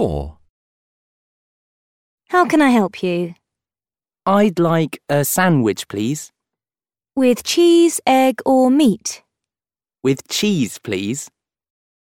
4. How can I help you? I'd like a sandwich, please. With cheese, egg, or meat? With cheese, please.